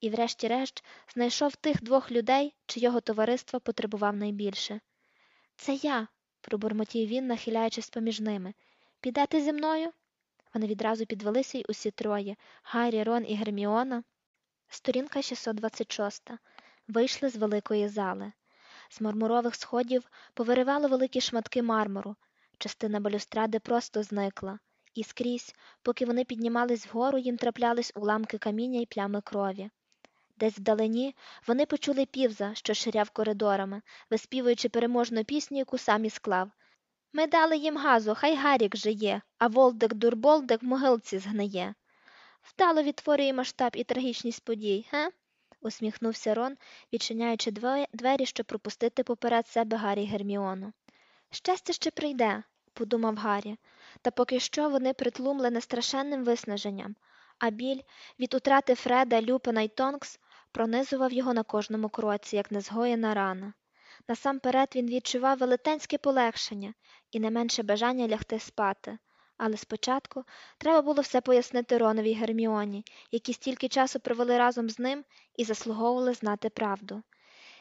і, врешті-решт, знайшов тих двох людей, чийого товариства потребував найбільше. Це я, пробурмотів він, нахиляючись поміж ними. Підете зі мною? Вони відразу підвелися й усі троє Гаррі, Рон і Герміона. Сторінка 626. Вийшли з великої зали. З мармурових сходів повиривало великі шматки мармуру. Частина балюстради просто зникла, і скрізь, поки вони піднімались вгору, їм траплялись уламки каміння й плями крові. Десь вдалині вони почули півза, що ширяв коридорами, виспівуючи переможну пісню, яку сам і склав. Ми дали їм газу, хай Гарік жиє, а Волдик дурболдик в могилці згниє. Вдало відтворює масштаб і трагічність подій, ге? усміхнувся Рон, відчиняючи двері, щоб пропустити поперед себе Гаррі Герміону. Щастя ще прийде, подумав Гаррі, та поки що вони притлумлені страшенним виснаженням, а біль від утрати Фреда, Люпина й Тонкс пронизував його на кожному кроці, як незгоєна рана. Насамперед він відчував велетенське полегшення і не менше бажання лягти спати. Але спочатку треба було все пояснити Ронові Герміоні, які стільки часу провели разом з ним і заслуговували знати правду.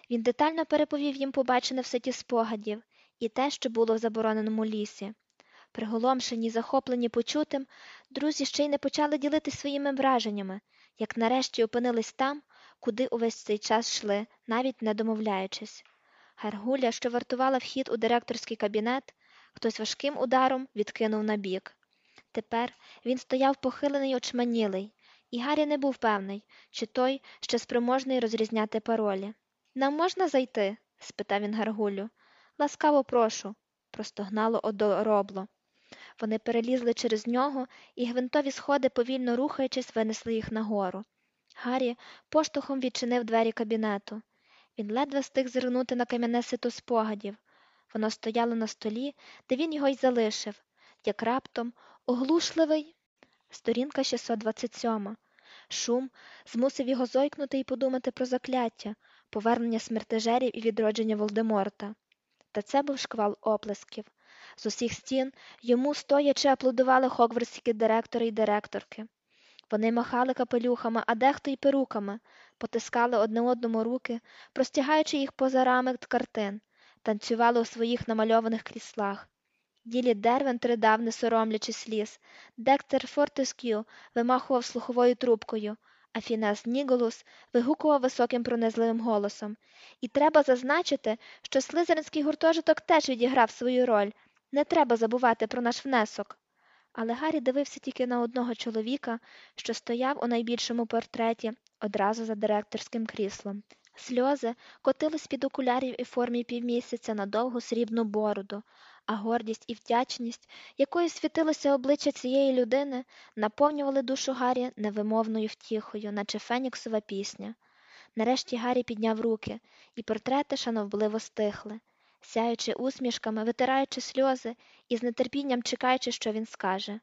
Він детально переповів їм побачене в сеті спогадів і те, що було в забороненому лісі. Приголомшені, захоплені почутим, друзі ще й не почали ділитися своїми враженнями, як нарешті опинились там, куди увесь цей час йшли, навіть не домовляючись. Гергуля, що вартувала вхід у директорський кабінет, хтось важким ударом відкинув набік. Тепер він стояв похилений очманілий, і Гаррі не був певний, чи той ще спроможний розрізняти паролі. Нам можна зайти? спитав він Гаргулю. Ласкаво прошу, простогнало одоробло. Вони перелізли через нього, і гвинтові сходи, повільно рухаючись, винесли їх нагору. Гаррі поштовхом відчинив двері кабінету. Він ледве встиг зирнути на кам'яне сито спогадів. Воно стояло на столі, де він його й залишив, як раптом оглушливий. Сторінка 627. Шум змусив його зойкнути і подумати про закляття, повернення смертежерів і відродження Волдеморта. Та це був шквал оплесків. З усіх стін йому стоячи аплодували хогвартські директори й директорки. Вони махали капелюхами, а дехто й перуками, потискали одне одному руки, простягаючи їх поза рами картин, танцювали у своїх намальованих кріслах. Ділі Дервент ридав, не соромлячи сліз, Дектор Фортескю вимахував слуховою трубкою, а Фінес Ніголус вигукував високим пронизливим голосом. І треба зазначити, що слизеринський гуртожиток теж відіграв свою роль. Не треба забувати про наш внесок. Але Гаррі дивився тільки на одного чоловіка, що стояв у найбільшому портреті одразу за директорським кріслом. Сльози котились під окулярів і формі півмісяця на довгу срібну бороду, а гордість і вдячність, якою світилося обличчя цієї людини, наповнювали душу Гаррі невимовною втіхою, наче феніксова пісня. Нарешті Гаррі підняв руки, і портрети шановливо стихли, сяючи усмішками, витираючи сльози і з нетерпінням чекаючи, що він скаже.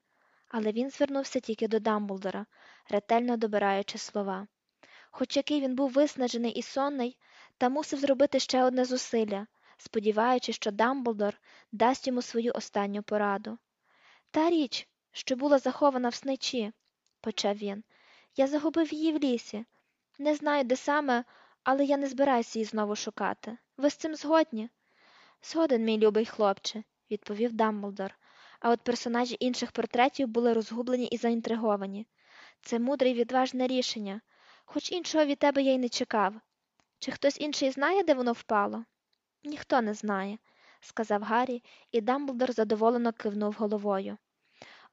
Але він звернувся тільки до Дамблдора, ретельно добираючи слова. Хоч який він був виснажений і сонний, та мусив зробити ще одне зусилля, сподіваючись, що Дамблдор дасть йому свою останню пораду. Та річ, що була захована в сничі, почав він, я загубив її в лісі. Не знаю, де саме, але я не збираюся її знову шукати. Ви з цим згодні? Згоден, мій любий хлопче, відповів Дамблдор, а от персонажі інших портретів були розгублені і заінтриговані. Це мудре й відважне рішення, хоч іншого від тебе я й не чекав. Чи хтось інший знає, де воно впало? Ніхто не знає, сказав Гаррі, і Дамблдор задоволено кивнув головою.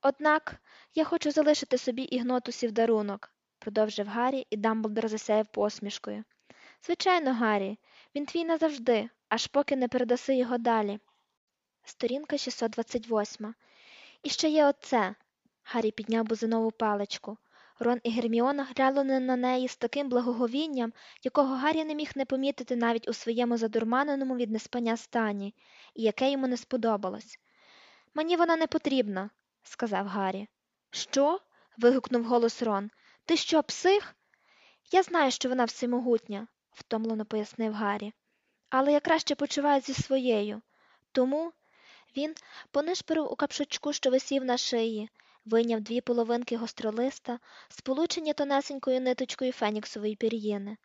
Однак я хочу залишити собі ігнотусів дарунок, продовжив Гаррі, і Дамблдор засяяв посмішкою. Звичайно, Гаррі, він твій назавжди, аж поки не передаси його далі. Сторінка 628. І ще є оце. Гаррі підняв бузинову паличку. Рон і Герміона глянули на неї з таким благоговінням, якого Гаррі не міг не помітити навіть у своєму задурманеному від неспання стані, і яке йому не сподобалось. Мені вона не потрібна, сказав Гаррі. Що? вигукнув голос Рон. Ти що, псих? Я знаю, що вона всемогутня, втомлено пояснив Гаррі. Але я краще почуваю зі своєю. Тому він понишпирив у капшучку, що висів на шиї, вийняв дві половинки гостролиста, сполучені тонесенькою ниточкою феніксової пір'їни.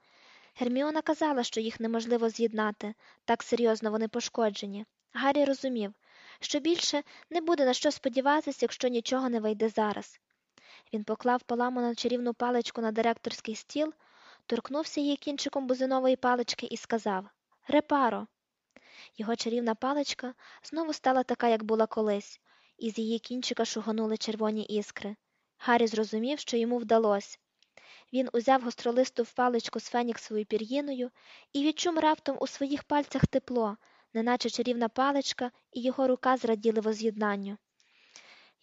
Герміона казала, що їх неможливо з'єднати, так серйозно вони пошкоджені. Гаррі розумів, що більше не буде на що сподіватися, якщо нічого не вийде зараз. Він поклав поламану чарівну паличку на директорський стіл, торкнувся її кінчиком бузинової палички і сказав Репаро. Його чарівна паличка знову стала така, як була колись, і з її кінчика шуганули червоні іскри. Гаррі зрозумів, що йому вдалося. Він узяв гостролисту в паличку з феніксовою пір'їною і відчув раптом у своїх пальцях тепло, неначе чарівна паличка, і його рука зраділи воз'єднанню.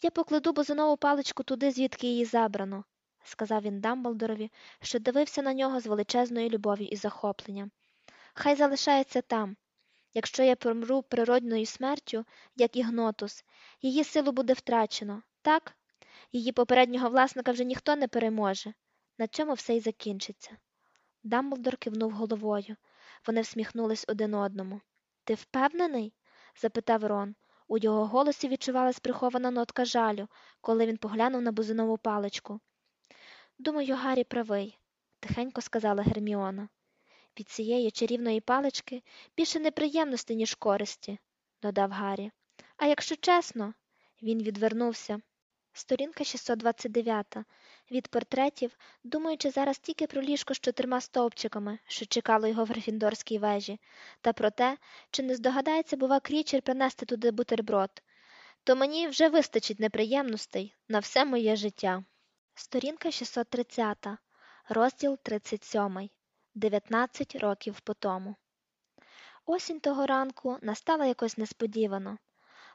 Я покладу бозинову паличку туди, звідки її забрано, сказав він Дамблдорові, що дивився на нього з величезною любов'ю і захопленням. Хай залишається там. Якщо я помру природною смертю, як ігнотус, її силу буде втрачено, так? Її попереднього власника вже ніхто не переможе. На цьому все й закінчиться. Дамблдор кивнув головою. Вони всміхнулись один одному. Ти впевнений? запитав Рон. У його голосі відчувалась прихована нотка жалю, коли він поглянув на бузинову паличку. Думаю, Гаррі правий, тихенько сказала Герміона. Від цієї чарівної палички більше неприємності, ніж користі, додав Гаррі. А якщо чесно, він відвернувся. Сторінка 629. Від портретів, думаючи зараз тільки про ліжко з чотирма стовпчиками, що чекало його в Грифіндорській вежі, та про те, чи не здогадається, бува, крічер принести туди бутерброд, то мені вже вистачить неприємностей на все моє життя. Сторінка 630. Розділ 37. 19 років по тому. Осінь того ранку настала якось несподівано.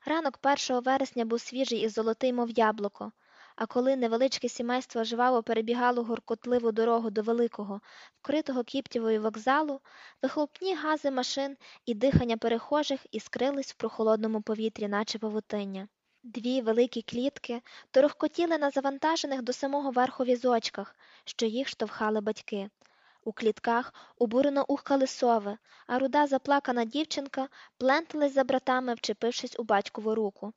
Ранок 1 вересня був свіжий і золотий, мов яблуко, а коли невеличке сімейство жваво перебігало гуркотливу дорогу до великого, вкритого кіптєвою вокзалу, вихлопні гази машин і дихання перехожих іскрились в прохолодному повітрі, наче павутиння. Дві великі клітки торохкотіли на завантажених до самого верху візочках, що їх штовхали батьки. У клітках обурено ухкали сови, а руда заплакана дівчинка пленталась за братами, вчепившись у батькову руку.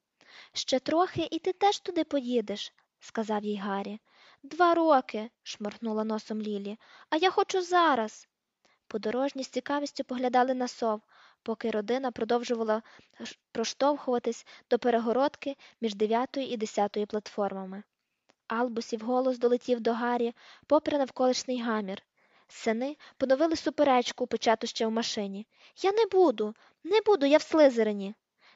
Ще трохи, і ти теж туди поїдеш, сказав їй Гаррі. Два роки, шморгнула носом Лілі, а я хочу зараз. Подорожні з цікавістю поглядали на сов, поки родина продовжувала проштовхуватись до перегородки між дев'ятою і десятою платформами. Албусів голос долетів до Гаррі, попри навколишній гамір. Сини поновили суперечку, почату ще в машині. Я не буду, не буду, я в слизерині.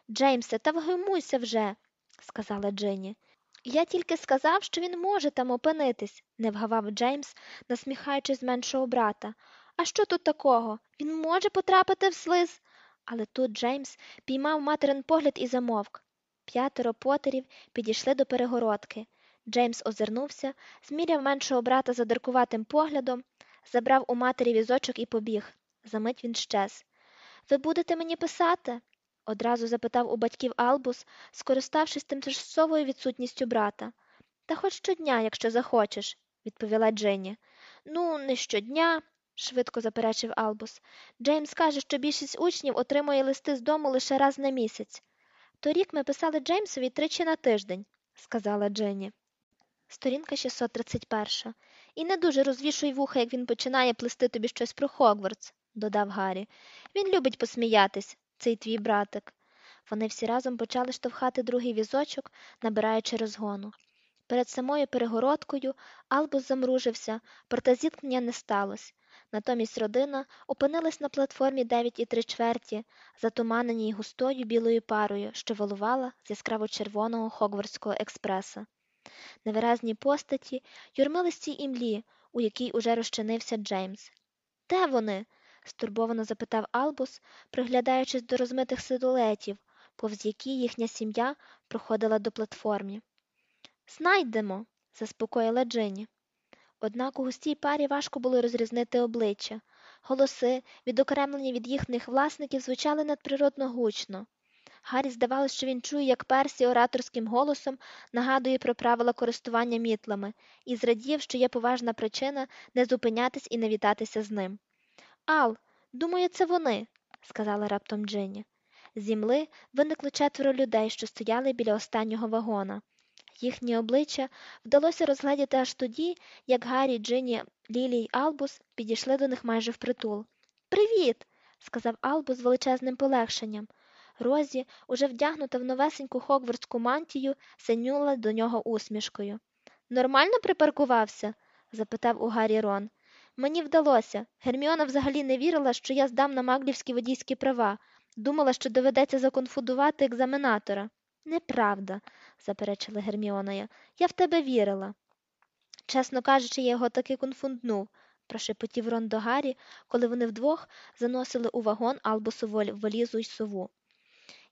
Джеймсе, та вгимуйся вже, сказала Джині. Я тільки сказав, що він може там опинитись, не вгавав Джеймс, насміхаючись з меншого брата. А що тут такого? Він може потрапити в слиз. Але тут Джеймс піймав материн погляд і замовк. П'ятеро потерів підійшли до перегородки. Джеймс озирнувся, зміряв меншого брата задиркуватим поглядом, забрав у матері візочок і побіг. Замить він щез. Ви будете мені писати? одразу запитав у батьків Албус, скориставшись тимчасовою відсутністю брата. Та хоч щодня, якщо захочеш, відповіла Дженні. Ну, не щодня, швидко заперечив Албус. Джеймс каже, що більшість учнів отримує листи з дому лише раз на місяць. Торік ми писали Джеймсові тричі на тиждень, сказала Дженні. Сторінка 631. І не дуже розвішуй вуха, як він починає плести тобі щось про Хогвартс, додав Гаррі. Він любить посміятись, цей твій братик. Вони всі разом почали штовхати другий візочок, набираючи розгону. Перед самою перегородкою Албус замружився, проте зіткнення не сталося. Натомість родина опинилась на платформі 9 і три чверті, затуманеній густою білою парою, що валувала з яскраво червоного Хогвартського експреса. Невиразні постаті юрмились цій імлі, у якій уже розчинився Джеймс. Де вони? стурбовано запитав Албус, приглядаючись до розмитих силуетів, повз які їхня сім'я проходила до платформі. Знайдемо, заспокоїла Джинні. Однак у густій парі важко було розрізнити обличчя. Голоси, відокремлені від їхніх власників, звучали надприродно гучно. Гаррі здавалося, що він чує, як Персі ораторським голосом нагадує про правила користування мітлами, і зрадів, що є поважна причина не зупинятись і не вітатися з ним. Ал, думаю, це вони, сказала раптом Джинні. З імли виникло четверо людей, що стояли біля останнього вагона. Їхні обличчя вдалося розгледіти аж тоді, як Гаррі, Джині, Лілі й Албус підійшли до них майже впритул. Привіт! сказав Албус з величезним полегшенням. Розі, уже вдягнута в новесеньку хогвартську мантію, синюла до нього усмішкою. Нормально припаркувався? запитав у Гаррі Рон. Мені вдалося. Герміона взагалі не вірила, що я здам на маглівські водійські права. Думала, що доведеться законфудувати екзаменатора. Неправда, заперечила Герміона. Я в тебе вірила. Чесно кажучи, я його таки конфунднув, прошепотів Рон до Гаррі, коли вони вдвох заносили у вагон Албусову валізу й сову.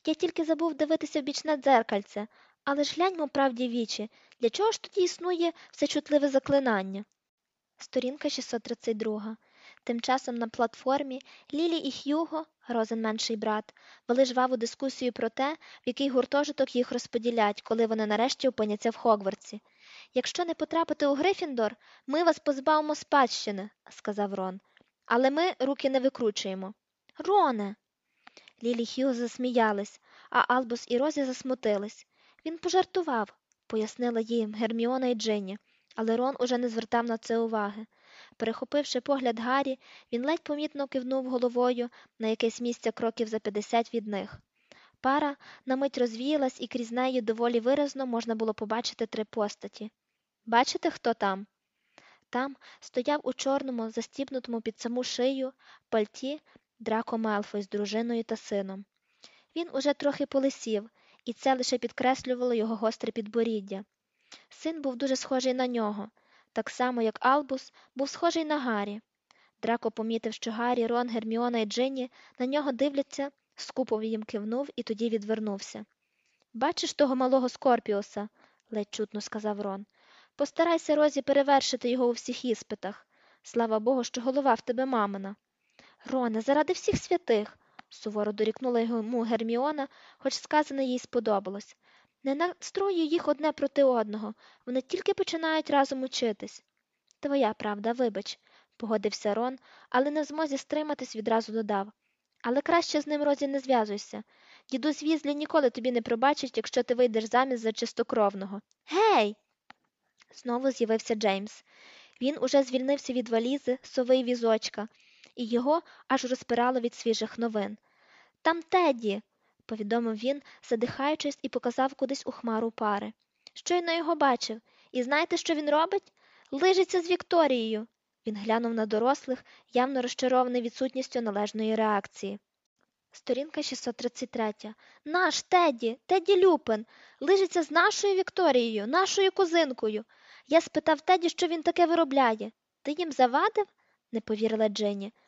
Я тільки забув дивитися в бічне дзеркальце, але ж гляньмо правді вічі, для чого ж тоді існує все чутливе заклинання? Сторінка 632. Тим часом на платформі Лілі і Х'юго, Розен менший брат, вели жваву дискусію про те, в який гуртожиток їх розподілять, коли вони нарешті опиняться в Хогвартсі. Якщо не потрапите у Грифіндор, ми вас позбавимо спадщини, сказав Рон. Але ми руки не викручуємо. Роне. Лілі Х'юго засміялись, а Албус і Розі засмутились. Він пожартував, пояснила їм Герміона і Джинні, але Рон уже не звертав на це уваги. Перехопивши погляд Гаррі, він ледь помітно кивнув головою на якесь місце кроків за 50 від них. Пара на мить розвіялась, і крізь неї доволі виразно можна було побачити три постаті. Бачите, хто там? Там стояв у чорному, застібнутому під саму шию пальті Драко Мелфой з дружиною та сином. Він уже трохи полисів, і це лише підкреслювало його гостре підборіддя. Син був дуже схожий на нього, так само, як Албус був схожий на Гаррі. Драко помітив, що Гаррі, Рон, Герміона і Джинні на нього дивляться, скупо їм кивнув і тоді відвернувся. Бачиш того малого Скорпіуса, ледь чутно сказав Рон. Постарайся Розі перевершити його у всіх іспитах. Слава Богу, що голова в тебе мамина. Роне, заради всіх святих, суворо дорікнула йому Герміона, хоч сказане їй сподобалось. Не настроюй їх одне проти одного, вони тільки починають разом учитись. Твоя правда, вибач, погодився Рон, але не в змозі стриматись відразу додав. Але краще з ним Розі не зв'язуйся. Дідусь Візлі ніколи тобі не пробачить, якщо ти вийдеш замість за чистокровного. Гей! Знову з'явився Джеймс. Він уже звільнився від валізи, сови візочка, і його аж розпирало від свіжих новин. Там Теді, повідомив він, задихаючись, і показав кудись у хмару пари. Щойно його бачив. І знаєте, що він робить? Лижиться з Вікторією. Він глянув на дорослих, явно розчарований відсутністю належної реакції. Сторінка 633. Наш Теді, Теді Люпин, лижиться з нашою Вікторією, нашою кузинкою. Я спитав Теді, що він таке виробляє. Ти їм завадив? не повірила Дженні.